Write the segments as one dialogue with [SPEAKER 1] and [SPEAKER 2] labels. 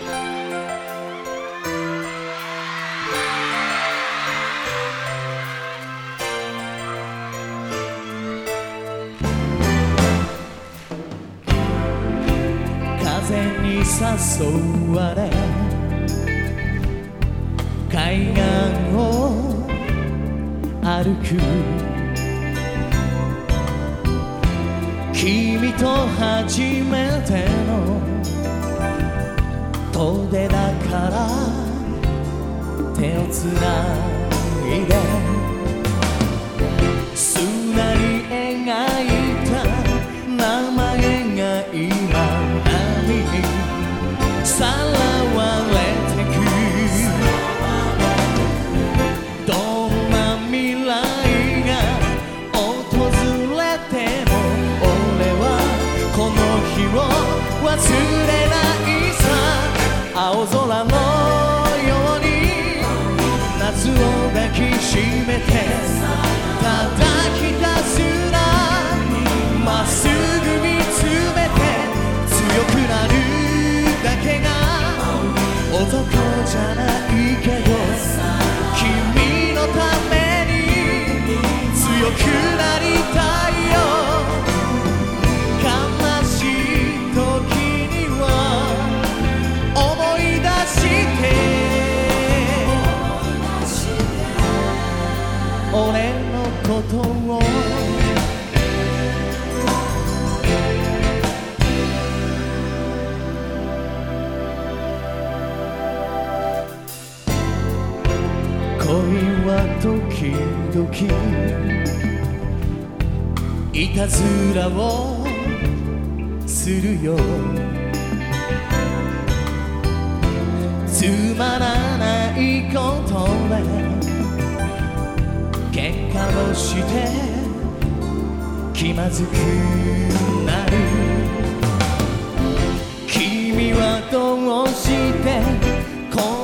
[SPEAKER 1] 風に誘われ海岸を歩く。君と初めての遠出だから手をつないで砂に描いて時々いたずらをするよ。つまらないことで喧嘩をして気まずくなる君はどうして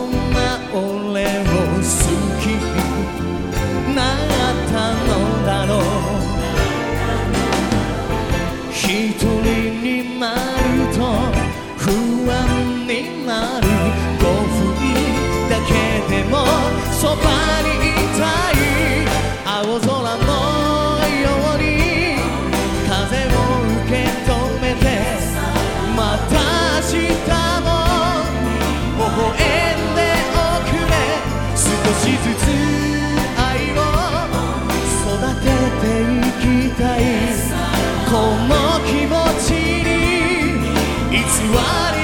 [SPEAKER 1] 偽り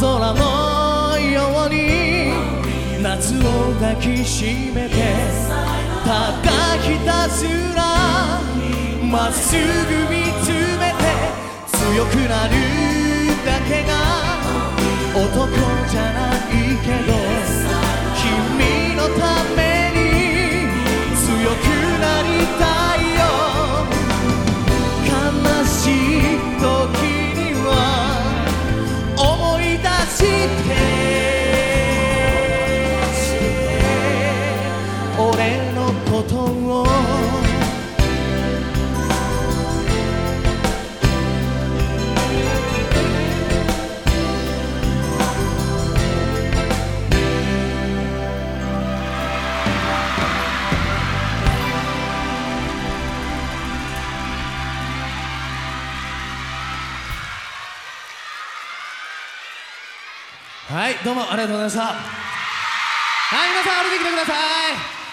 [SPEAKER 1] 空のように夏を抱きしめてただひたすらまっすぐ見つめて強くなるだけが男じゃない。ことをはいどうもありがとうございました。はい皆さん歩いてきてください。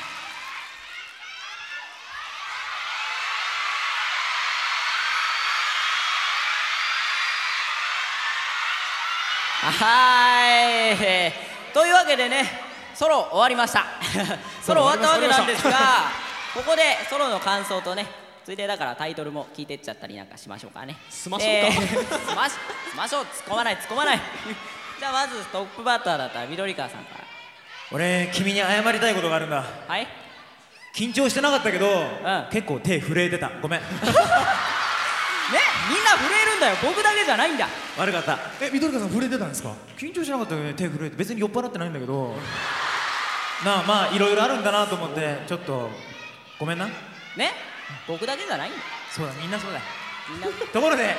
[SPEAKER 2] はい。というわけでねソロ終わりました。ソロ終わったわけなんですがここでソロの感想とねついでだからタイトルも聞いてっちゃったりなんかしましょうかね。
[SPEAKER 3] しましょうか。
[SPEAKER 2] でしまししましょう。突っ込まない突っ込まない。じゃあまずトップバッターだったら緑川さんか
[SPEAKER 4] 俺君に謝りたいことがあるんだ。
[SPEAKER 2] らはい。
[SPEAKER 4] 緊張してなかったけど、
[SPEAKER 2] ん。
[SPEAKER 4] 結構手震えてた。ごめん。
[SPEAKER 2] ね みんな震えるんだよ。僕だけじゃないんだ。
[SPEAKER 4] 悪かった。
[SPEAKER 5] え緑川さん触れてたんですか？
[SPEAKER 4] 緊張しなかったよね。手震えて。別に酔っ払ってないんだけど。なあまあいろいろあるんだなと思って。ちょっとごめんな。
[SPEAKER 2] ね僕だけじゃないんだ。
[SPEAKER 4] そうだみんなそうだ。
[SPEAKER 2] みんな。
[SPEAKER 4] ところで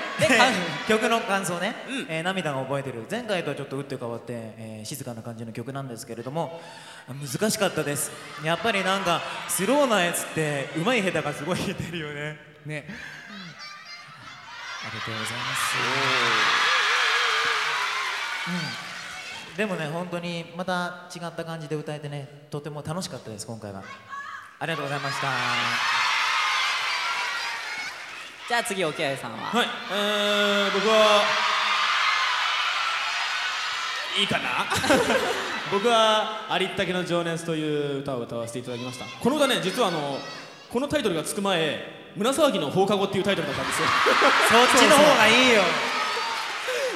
[SPEAKER 4] 曲の感想ね、
[SPEAKER 2] うん。
[SPEAKER 4] えー涙が覚えてる。前回とはちょっと打って変わって、えー静かな感じの曲なんですけれども難しかったです。やっぱりなんかスローなやつって上手い下手がすごい出てるよね。
[SPEAKER 5] ね。
[SPEAKER 4] ありがとうございます。うん。でもね本当にまた違った感じで歌えてねとても楽しかったです今回は。ありがとうございました。
[SPEAKER 2] じゃあ次沖合さんは？
[SPEAKER 3] はい、えー、僕はいいかな？僕は「ありったけの情熱」という歌を歌わせていただきました。この歌ね実はあのこのタイトルがつく前「胸騒ぎの放課後」っていうタイトルだったんですよ。
[SPEAKER 4] そっちの方がいいよ。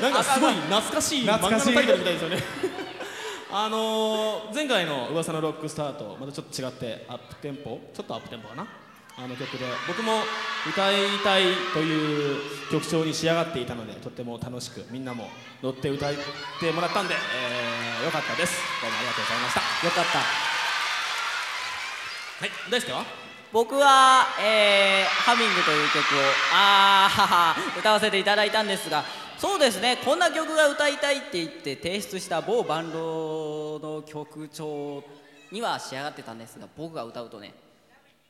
[SPEAKER 3] なんかすごい懐かしい漫画のタイトルみたいですよね。あのー、前回の噂のロックスターとまたちょっと違ってアップテンポ。ちょっとアップテンポかな。あの曲で。僕も歌いたいという曲調に仕上がっていたのでとっても楽しくみんなも乗って歌ってもらったんで、えー、よかったです。どうもありがとうございました。
[SPEAKER 2] よかった。
[SPEAKER 3] はい大輔は
[SPEAKER 2] 僕は、えーハミング」という曲をあー歌わせていただいたんですがそうですねこんな曲が歌いたいって言って提出した某バンドの曲調には仕上がってたんですが僕が歌うとね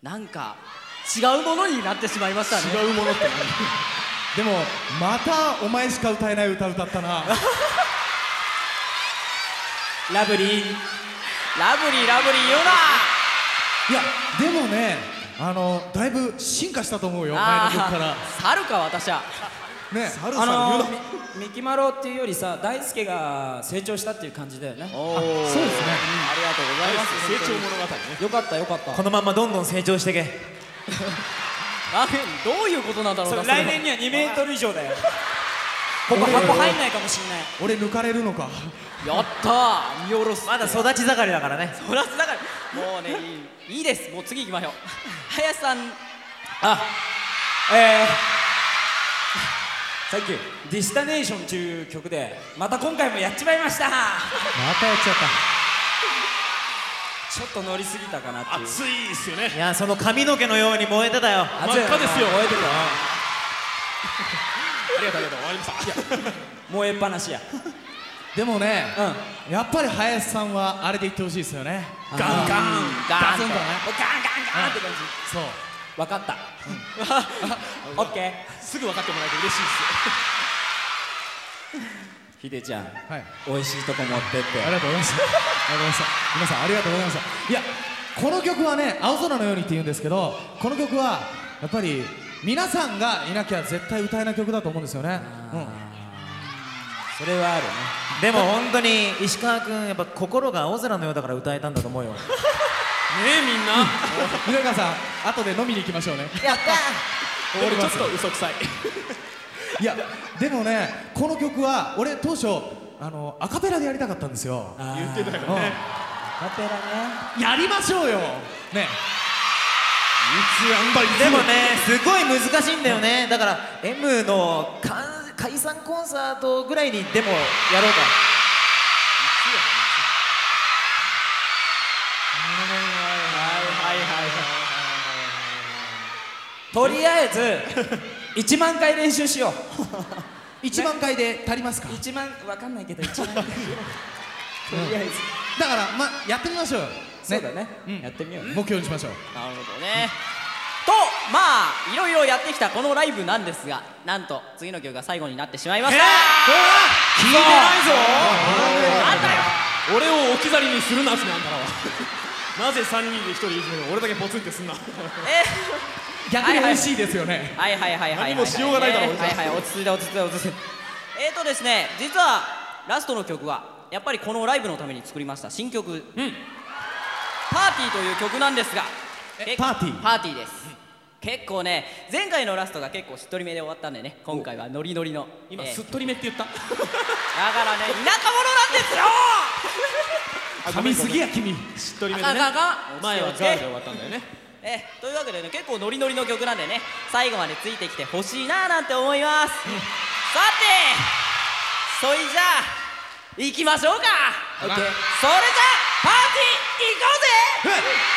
[SPEAKER 2] なんか違うものになってしまいましたね。
[SPEAKER 3] 違うものって
[SPEAKER 5] でもまたお前しか歌えない歌歌ったな。
[SPEAKER 2] ラブリー。ラブリーラブリー言うない
[SPEAKER 5] やでもねあのだいぶ進化したと思うよ前の
[SPEAKER 2] あ
[SPEAKER 5] 曲から。
[SPEAKER 2] ー猿か私は。
[SPEAKER 5] ね
[SPEAKER 3] 猿
[SPEAKER 6] あの
[SPEAKER 3] さん言うな。
[SPEAKER 6] みミキマロっていうよりさ大輔が成長したっていう感じだよね。
[SPEAKER 2] おお
[SPEAKER 5] そうですね。
[SPEAKER 2] ありがとうございます。
[SPEAKER 3] 成長物語ね。
[SPEAKER 6] よかったよかった。
[SPEAKER 4] このままどんどん成長してけ。
[SPEAKER 2] どういうことなんだろうなそれは。
[SPEAKER 6] 来年には2メートル以上だよここ箱入んないかもしんない。
[SPEAKER 5] 俺抜かれるのか。
[SPEAKER 2] やったー。見下ろす
[SPEAKER 4] まだ育ち盛りだからね。
[SPEAKER 2] そらすだからもうねいいいいです。もう次行きましょう。林さん。
[SPEAKER 6] あえー。 Thank you「Destination」という曲でまた今回もやっちまいました。
[SPEAKER 5] またやっちゃった。
[SPEAKER 6] ちょっと乗りすぎたかなっていう。
[SPEAKER 3] 熱いっすよね。
[SPEAKER 4] いやその髪の毛のように燃えてたよ。
[SPEAKER 3] 真っ赤ですよ。
[SPEAKER 6] 燃えてる
[SPEAKER 3] ありがとうありがとう終わりました。
[SPEAKER 6] 燃えっぱなしや。
[SPEAKER 5] でもね
[SPEAKER 6] うん。
[SPEAKER 5] やっぱり林さんはあれで言ってほしいですよね。
[SPEAKER 3] ガンガン。
[SPEAKER 2] ガン
[SPEAKER 5] ガツン
[SPEAKER 6] ガン。ガンガンって感じ。
[SPEAKER 5] そう。
[SPEAKER 6] 分かった。オッケ
[SPEAKER 3] すぐ分かってもらえて嬉しいっ
[SPEAKER 6] ーひでちゃん
[SPEAKER 5] はい。
[SPEAKER 6] 美味しいとこ持ってって。
[SPEAKER 5] ありがとうございました。ありがとうございました。皆さんありがとうございました。いや、この曲はね、青空のようにって言うんですけど、この曲はやっぱり皆さんがいなきゃ絶対歌えない曲だと思うんですよね。うん。
[SPEAKER 6] それはあるね
[SPEAKER 4] でも本当に石川君やっぱ心が青空のようだから歌えたんだと思うよ
[SPEAKER 3] すねえみんな
[SPEAKER 5] 緑川さん、後で飲みに行きましょうね。
[SPEAKER 2] やった
[SPEAKER 3] でもちょっと嘘くさい
[SPEAKER 5] いや、でもね、この曲は俺当初あのアカペラでやりたかったんですよ。
[SPEAKER 3] 言ってたよ
[SPEAKER 5] うん
[SPEAKER 3] ね
[SPEAKER 6] カペラね
[SPEAKER 5] やりましょうよ。ね。
[SPEAKER 4] でもねすごい難しいんだよね。だから M のか解散コンサートぐらいにでもやろうか。
[SPEAKER 6] とりあえず1万回練習しよう。
[SPEAKER 5] 1万回で足りますか
[SPEAKER 6] ？1万わかんないけど1万。回とりあえず
[SPEAKER 5] だからまやってみましょうよ。
[SPEAKER 6] そうだね、
[SPEAKER 5] うん。
[SPEAKER 6] やってみよう
[SPEAKER 5] 目標にしましょう。
[SPEAKER 2] なるほどね。とまあいろいろやってきたこのライブなんですがなんと次の曲が最後になってしまいました。
[SPEAKER 3] 聞いてないぞ。
[SPEAKER 2] なんだよ。
[SPEAKER 3] 俺を置き去りにするなっすねあんたらはなぜ3人で1人いるのに俺だけポツンってすんな。
[SPEAKER 2] え
[SPEAKER 5] 逆に嬉しいですよね。
[SPEAKER 2] はいはいはいはいはい
[SPEAKER 3] 何もしようがないだろ
[SPEAKER 2] ねはいはい落ち着いて落ち着いて落ち着いて。えーとですね実はラストの曲はやっぱりこのライブのために作りました新曲「パーティー」という曲なんですがえ
[SPEAKER 3] パーティー？
[SPEAKER 2] パーティーです、結構ね前回のラストが結構しっとりめで終わったんでね今回はノリノリのえー。
[SPEAKER 3] 今すっとりめって言った？
[SPEAKER 2] だからね田舎者なんですよ！
[SPEAKER 3] 噛みすぎや君。しっとりめでね。前はガーで終わったんだよね。
[SPEAKER 2] えというわけでね結構ノリノリの曲なんでね最後までついてきてほしいななんて思います、さてそいじゃあ行きましょうか。それじゃあパーティー行こうぜ Hey!